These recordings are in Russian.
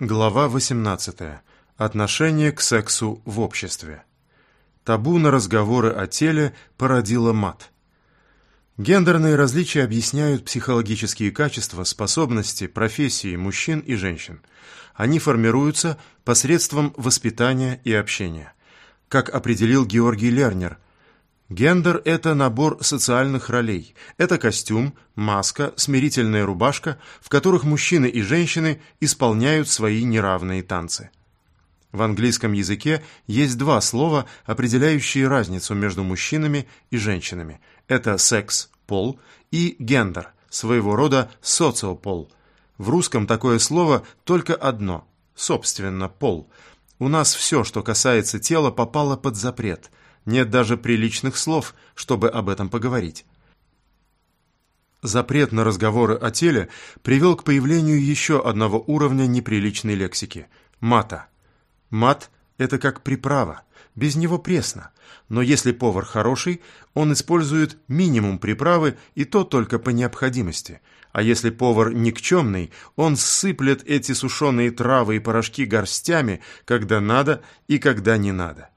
Глава 18. Отношение к сексу в обществе. Табу на разговоры о теле породило мат. Гендерные различия объясняют психологические качества, способности, профессии мужчин и женщин. Они формируются посредством воспитания и общения. Как определил Георгий Лернер, Гендер – это набор социальных ролей. Это костюм, маска, смирительная рубашка, в которых мужчины и женщины исполняют свои неравные танцы. В английском языке есть два слова, определяющие разницу между мужчинами и женщинами. Это секс, пол, и гендер, своего рода социопол. В русском такое слово только одно – собственно, пол. У нас все, что касается тела, попало под запрет – нет даже приличных слов, чтобы об этом поговорить. Запрет на разговоры о теле привел к появлению еще одного уровня неприличной лексики – мата. Мат – это как приправа, без него пресно, но если повар хороший, он использует минимум приправы и то только по необходимости, а если повар никчемный, он сыплет эти сушеные травы и порошки горстями, когда надо и когда не надо.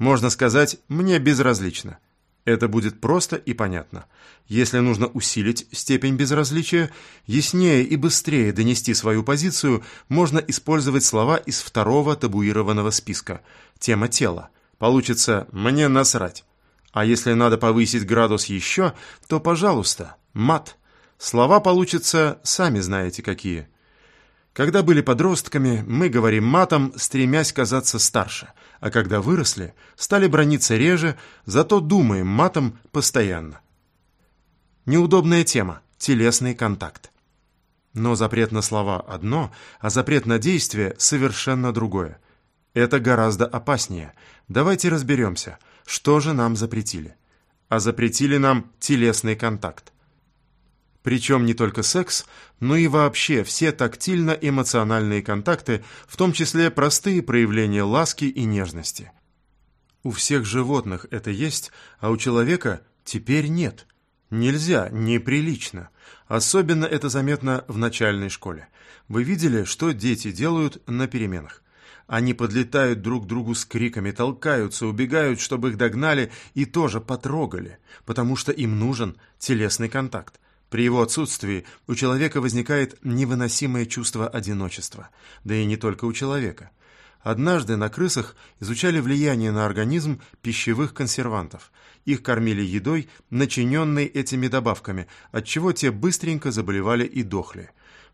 Можно сказать «мне безразлично». Это будет просто и понятно. Если нужно усилить степень безразличия, яснее и быстрее донести свою позицию, можно использовать слова из второго табуированного списка. Тема тела. Получится «мне насрать». А если надо повысить градус еще, то, пожалуйста, мат. Слова получатся, сами знаете какие. Когда были подростками, мы говорим матом, стремясь казаться старше, а когда выросли, стали брониться реже, зато думаем матом постоянно. Неудобная тема – телесный контакт. Но запрет на слова одно, а запрет на действие совершенно другое. Это гораздо опаснее. Давайте разберемся, что же нам запретили. А запретили нам телесный контакт. Причем не только секс, но и вообще все тактильно-эмоциональные контакты, в том числе простые проявления ласки и нежности. У всех животных это есть, а у человека теперь нет. Нельзя, неприлично. Особенно это заметно в начальной школе. Вы видели, что дети делают на переменах? Они подлетают друг к другу с криками, толкаются, убегают, чтобы их догнали и тоже потрогали, потому что им нужен телесный контакт. При его отсутствии у человека возникает невыносимое чувство одиночества, да и не только у человека. Однажды на крысах изучали влияние на организм пищевых консервантов. Их кормили едой, начиненной этими добавками, отчего те быстренько заболевали и дохли.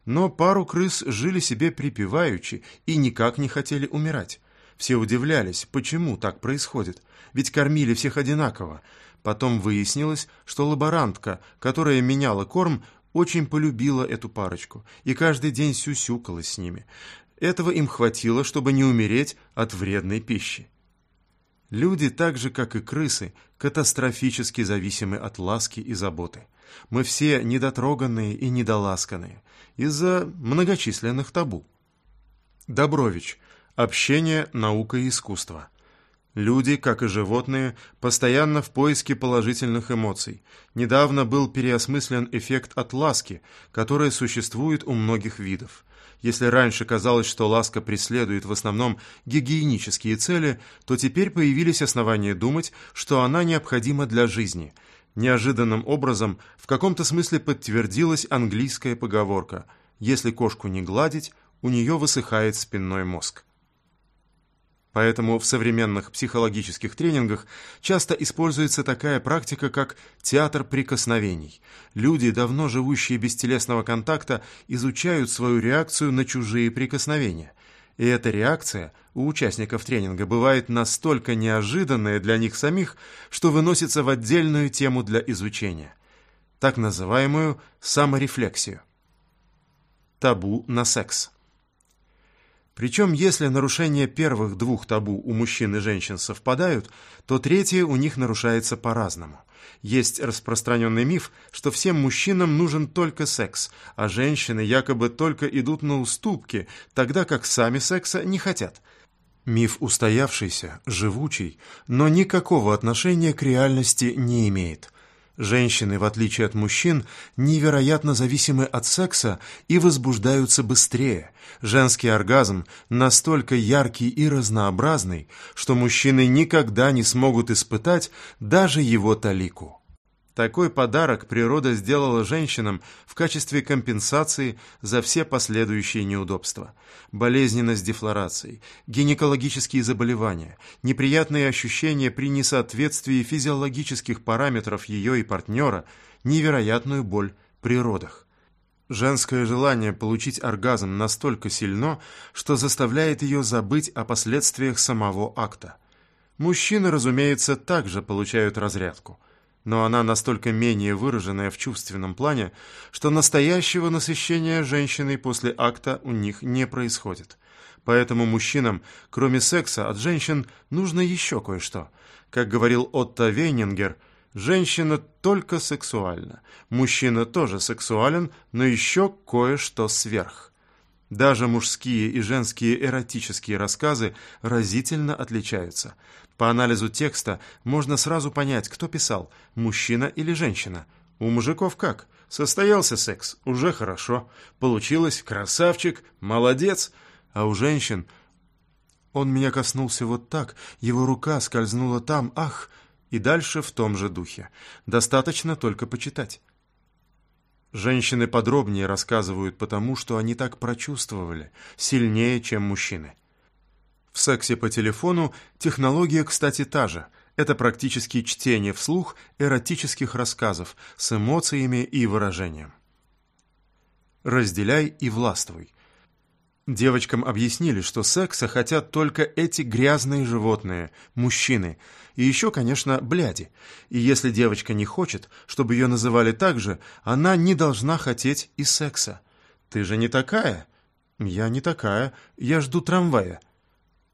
Но пару крыс жили себе припеваючи и никак не хотели умирать. Все удивлялись, почему так происходит, ведь кормили всех одинаково. Потом выяснилось, что лаборантка, которая меняла корм, очень полюбила эту парочку и каждый день сюсюкалась с ними. Этого им хватило, чтобы не умереть от вредной пищи. Люди, так же как и крысы, катастрофически зависимы от ласки и заботы. Мы все недотроганные и недоласканные из-за многочисленных табу. Добрович. Общение, наука и искусство. Люди, как и животные, постоянно в поиске положительных эмоций. Недавно был переосмыслен эффект от ласки, который существует у многих видов. Если раньше казалось, что ласка преследует в основном гигиенические цели, то теперь появились основания думать, что она необходима для жизни. Неожиданным образом в каком-то смысле подтвердилась английская поговорка «Если кошку не гладить, у нее высыхает спинной мозг». Поэтому в современных психологических тренингах часто используется такая практика, как театр прикосновений. Люди, давно живущие без телесного контакта, изучают свою реакцию на чужие прикосновения. И эта реакция у участников тренинга бывает настолько неожиданная для них самих, что выносится в отдельную тему для изучения. Так называемую саморефлексию. Табу на секс. Причем, если нарушения первых двух табу у мужчин и женщин совпадают, то третье у них нарушается по-разному. Есть распространенный миф, что всем мужчинам нужен только секс, а женщины якобы только идут на уступки, тогда как сами секса не хотят. Миф устоявшийся, живучий, но никакого отношения к реальности не имеет. Женщины, в отличие от мужчин, невероятно зависимы от секса и возбуждаются быстрее. Женский оргазм настолько яркий и разнообразный, что мужчины никогда не смогут испытать даже его талику. Такой подарок природа сделала женщинам в качестве компенсации за все последующие неудобства. Болезненность дефлорации, гинекологические заболевания, неприятные ощущения при несоответствии физиологических параметров ее и партнера, невероятную боль при родах. Женское желание получить оргазм настолько сильно, что заставляет ее забыть о последствиях самого акта. Мужчины, разумеется, также получают разрядку – но она настолько менее выраженная в чувственном плане, что настоящего насыщения женщиной после акта у них не происходит. Поэтому мужчинам, кроме секса, от женщин нужно еще кое-что. Как говорил Отто Вейнингер, женщина только сексуальна, мужчина тоже сексуален, но еще кое-что сверх. Даже мужские и женские эротические рассказы разительно отличаются. По анализу текста можно сразу понять, кто писал, мужчина или женщина. У мужиков как? Состоялся секс, уже хорошо. Получилось, красавчик, молодец. А у женщин... Он меня коснулся вот так, его рука скользнула там, ах, и дальше в том же духе. Достаточно только почитать. Женщины подробнее рассказывают потому, что они так прочувствовали, сильнее, чем мужчины. В сексе по телефону технология, кстати, та же. Это практически чтение вслух эротических рассказов с эмоциями и выражением. Разделяй и властвуй. Девочкам объяснили, что секса хотят только эти грязные животные, мужчины, и еще, конечно, бляди. И если девочка не хочет, чтобы ее называли так же, она не должна хотеть и секса. «Ты же не такая?» «Я не такая, я жду трамвая».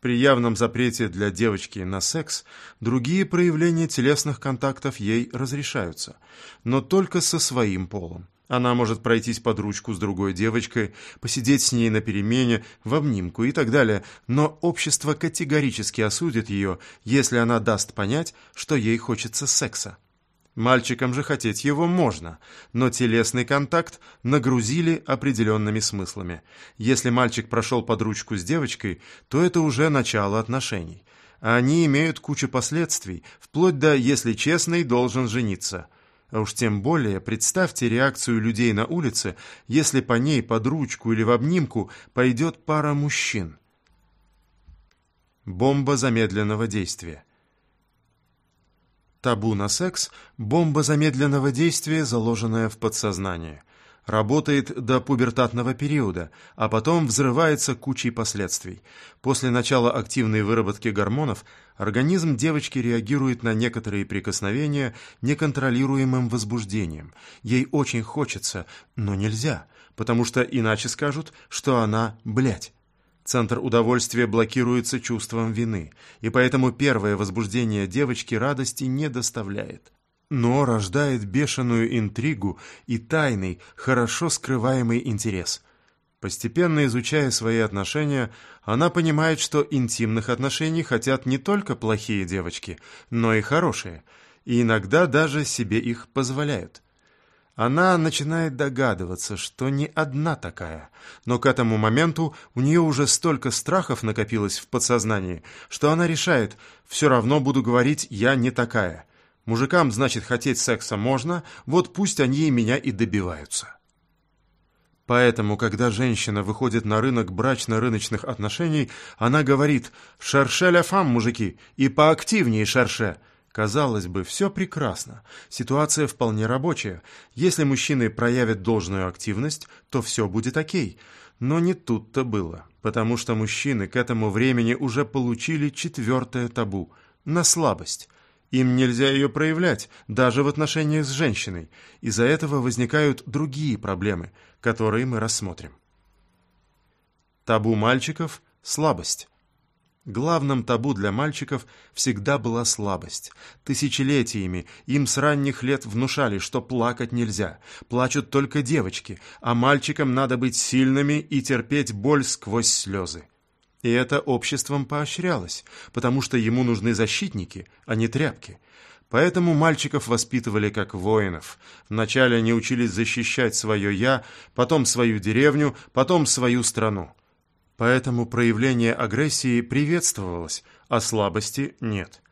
При явном запрете для девочки на секс другие проявления телесных контактов ей разрешаются, но только со своим полом. Она может пройтись под ручку с другой девочкой, посидеть с ней на перемене, в обнимку и так далее, но общество категорически осудит ее, если она даст понять, что ей хочется секса. Мальчикам же хотеть его можно, но телесный контакт нагрузили определенными смыслами. Если мальчик прошел под ручку с девочкой, то это уже начало отношений. Они имеют кучу последствий, вплоть до «если честный, должен жениться». А уж тем более представьте реакцию людей на улице, если по ней под ручку или в обнимку пойдет пара мужчин. Бомба замедленного действия. Табу на секс – бомба замедленного действия, заложенная в подсознание. Работает до пубертатного периода, а потом взрывается кучей последствий. После начала активной выработки гормонов организм девочки реагирует на некоторые прикосновения неконтролируемым возбуждением. Ей очень хочется, но нельзя, потому что иначе скажут, что она блядь. Центр удовольствия блокируется чувством вины, и поэтому первое возбуждение девочки радости не доставляет. Но рождает бешеную интригу и тайный, хорошо скрываемый интерес. Постепенно изучая свои отношения, она понимает, что интимных отношений хотят не только плохие девочки, но и хорошие, и иногда даже себе их позволяют. Она начинает догадываться, что не одна такая, но к этому моменту у нее уже столько страхов накопилось в подсознании, что она решает, все равно буду говорить «я не такая». Мужикам, значит, хотеть секса можно, вот пусть они и меня и добиваются. Поэтому, когда женщина выходит на рынок брачно-рыночных отношений, она говорит «шерше ля фам, мужики, и поактивнее шерше», Казалось бы, все прекрасно, ситуация вполне рабочая. Если мужчины проявят должную активность, то все будет окей. Но не тут-то было, потому что мужчины к этому времени уже получили четвертое табу – на слабость. Им нельзя ее проявлять, даже в отношениях с женщиной. Из-за этого возникают другие проблемы, которые мы рассмотрим. Табу мальчиков – слабость. Главным табу для мальчиков всегда была слабость. Тысячелетиями им с ранних лет внушали, что плакать нельзя. Плачут только девочки, а мальчикам надо быть сильными и терпеть боль сквозь слезы. И это обществом поощрялось, потому что ему нужны защитники, а не тряпки. Поэтому мальчиков воспитывали как воинов. Вначале они учились защищать свое «я», потом свою деревню, потом свою страну. Поэтому проявление агрессии приветствовалось, а слабости нет.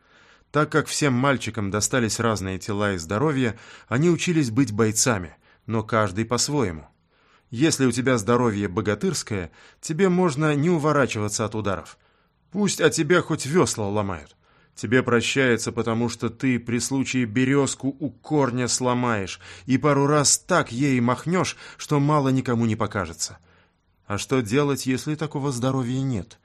Так как всем мальчикам достались разные тела и здоровье, они учились быть бойцами, но каждый по-своему. Если у тебя здоровье богатырское, тебе можно не уворачиваться от ударов. Пусть о тебя хоть весла ломают. Тебе прощается, потому что ты при случае березку у корня сломаешь и пару раз так ей махнешь, что мало никому не покажется. А что делать, если такого здоровья нет?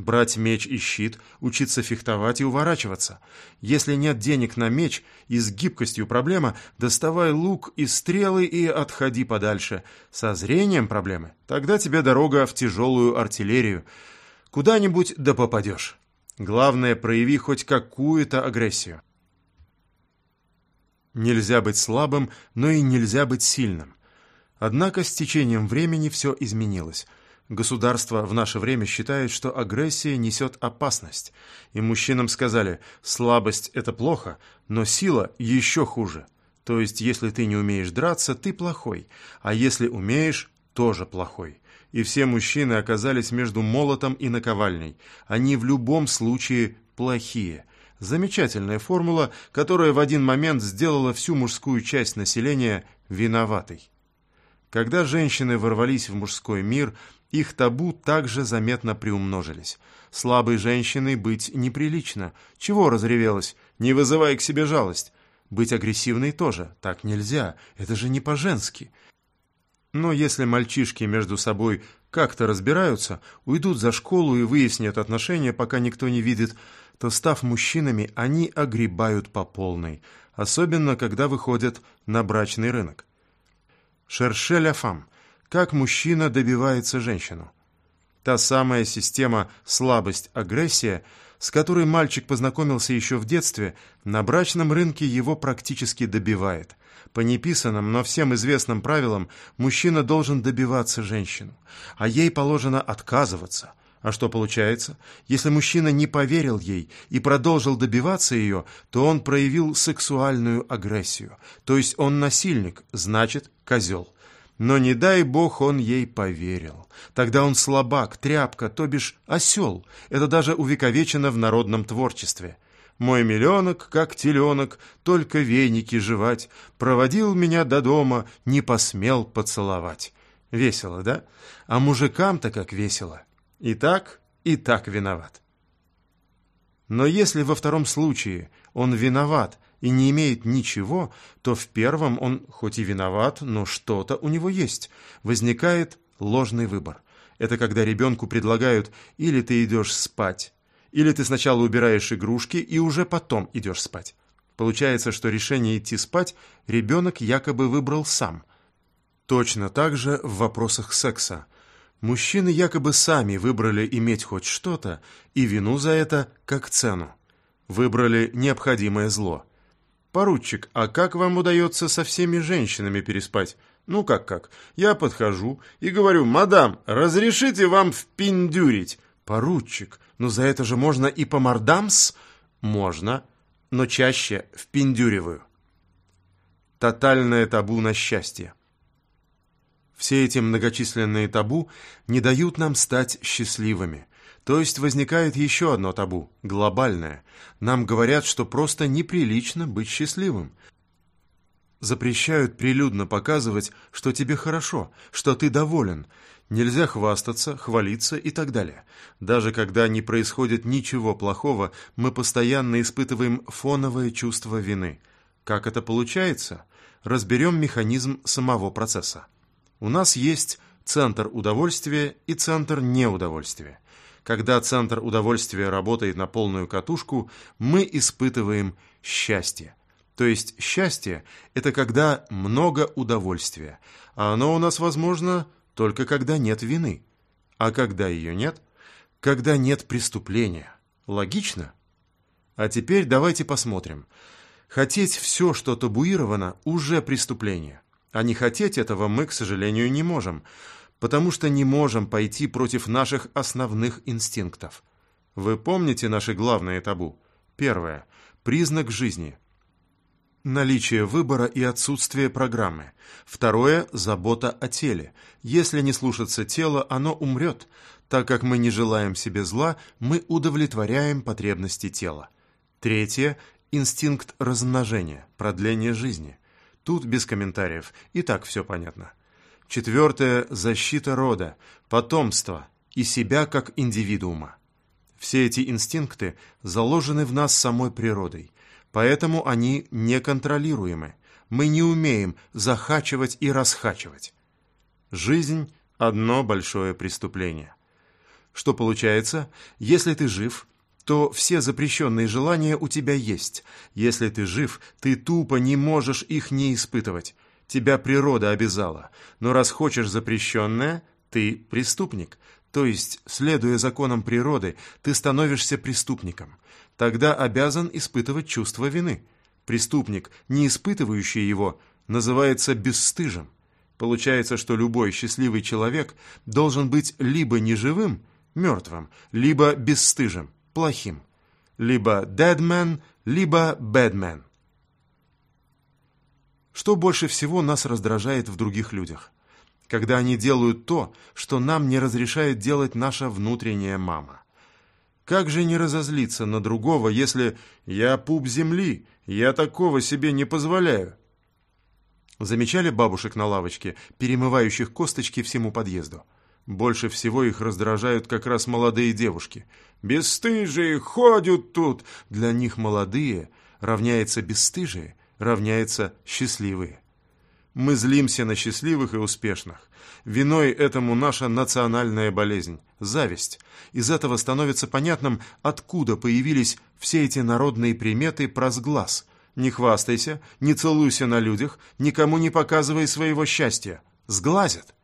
Брать меч и щит, учиться фехтовать и уворачиваться. Если нет денег на меч и с гибкостью проблема, доставай лук и стрелы и отходи подальше. Со зрением проблемы? Тогда тебе дорога в тяжелую артиллерию. Куда-нибудь да попадешь. Главное, прояви хоть какую-то агрессию. Нельзя быть слабым, но и нельзя быть сильным. Однако с течением времени все изменилось – Государство в наше время считает, что агрессия несет опасность. И мужчинам сказали, слабость – это плохо, но сила еще хуже. То есть, если ты не умеешь драться, ты плохой, а если умеешь, тоже плохой. И все мужчины оказались между молотом и наковальней. Они в любом случае плохие. Замечательная формула, которая в один момент сделала всю мужскую часть населения виноватой. Когда женщины ворвались в мужской мир – их табу также заметно приумножились. Слабой женщиной быть неприлично. Чего разревелась? Не вызывай к себе жалость. Быть агрессивной тоже. Так нельзя. Это же не по-женски. Но если мальчишки между собой как-то разбираются, уйдут за школу и выяснят отношения, пока никто не видит, то, став мужчинами, они огребают по полной, особенно когда выходят на брачный рынок. Шершеля фам – как мужчина добивается женщину. Та самая система слабость-агрессия, с которой мальчик познакомился еще в детстве, на брачном рынке его практически добивает. По неписанным, но всем известным правилам, мужчина должен добиваться женщину, а ей положено отказываться. А что получается? Если мужчина не поверил ей и продолжил добиваться ее, то он проявил сексуальную агрессию. То есть он насильник, значит, козел. Но не дай бог он ей поверил. Тогда он слабак, тряпка, то бишь осел. Это даже увековечено в народном творчестве. Мой миллионок, как теленок, только веники жевать, проводил меня до дома, не посмел поцеловать. Весело, да? А мужикам-то как весело. И так, и так виноват. Но если во втором случае он виноват, и не имеет ничего, то в первом он хоть и виноват, но что-то у него есть. Возникает ложный выбор. Это когда ребенку предлагают или ты идешь спать, или ты сначала убираешь игрушки и уже потом идешь спать. Получается, что решение идти спать ребенок якобы выбрал сам. Точно так же в вопросах секса. Мужчины якобы сами выбрали иметь хоть что-то и вину за это как цену. Выбрали необходимое зло – «Поручик, а как вам удается со всеми женщинами переспать?» «Ну как-как? Я подхожу и говорю, мадам, разрешите вам впиндюрить?» «Поручик, ну за это же можно и по мордам-с?» «Можно, но чаще впиндюриваю». Тотальное табу на счастье. Все эти многочисленные табу не дают нам стать счастливыми. То есть возникает еще одно табу, глобальное. Нам говорят, что просто неприлично быть счастливым. Запрещают прилюдно показывать, что тебе хорошо, что ты доволен. Нельзя хвастаться, хвалиться и так далее. Даже когда не происходит ничего плохого, мы постоянно испытываем фоновое чувство вины. Как это получается? Разберем механизм самого процесса. У нас есть центр удовольствия и центр неудовольствия. Когда центр удовольствия работает на полную катушку, мы испытываем счастье. То есть счастье – это когда много удовольствия, а оно у нас возможно только когда нет вины. А когда ее нет? Когда нет преступления. Логично? А теперь давайте посмотрим. Хотеть все, что табуировано, уже преступление. А не хотеть этого мы, к сожалению, не можем – потому что не можем пойти против наших основных инстинктов. Вы помните наши главные табу? Первое. Признак жизни. наличие выбора и отсутствие программы. Второе – забота о теле. Если не слушаться тела, оно умрет. Так как мы не желаем себе зла, мы удовлетворяем потребности тела. Третье – инстинкт размножения, продление жизни. Тут без комментариев, и так все понятно. Четвертое – защита рода, потомства и себя как индивидуума. Все эти инстинкты заложены в нас самой природой, поэтому они неконтролируемы. Мы не умеем захачивать и расхачивать. Жизнь – одно большое преступление. Что получается? Если ты жив, то все запрещенные желания у тебя есть. Если ты жив, ты тупо не можешь их не испытывать. Тебя природа обязала. Но раз хочешь запрещенное, ты преступник. То есть, следуя законам природы, ты становишься преступником. Тогда обязан испытывать чувство вины. Преступник, не испытывающий его, называется бесстыжим. Получается, что любой счастливый человек должен быть либо неживым, мертвым, либо бесстыжим, плохим. Либо dead man, либо bad man. Что больше всего нас раздражает в других людях? когда они делают то, что нам не разрешает делать наша внутренняя мама. Как же не разозлиться на другого, если «я пуп земли, я такого себе не позволяю»? Замечали бабушек на лавочке, перемывающих косточки всему подъезду? Больше всего их раздражают как раз молодые девушки. «Бесстыжие ходят тут!» Для них молодые равняется бесстыжие, равняется счастливые. Мы злимся на счастливых и успешных. Виной этому наша национальная болезнь – зависть. Из этого становится понятным, откуда появились все эти народные приметы про сглаз. Не хвастайся, не целуйся на людях, никому не показывай своего счастья. Сглазят.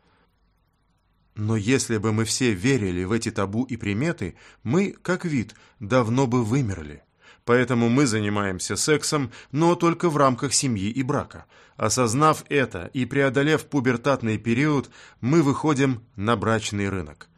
Но если бы мы все верили в эти табу и приметы, мы, как вид, давно бы вымерли. Поэтому мы занимаемся сексом, но только в рамках семьи и брака. Осознав это и преодолев пубертатный период, мы выходим на брачный рынок.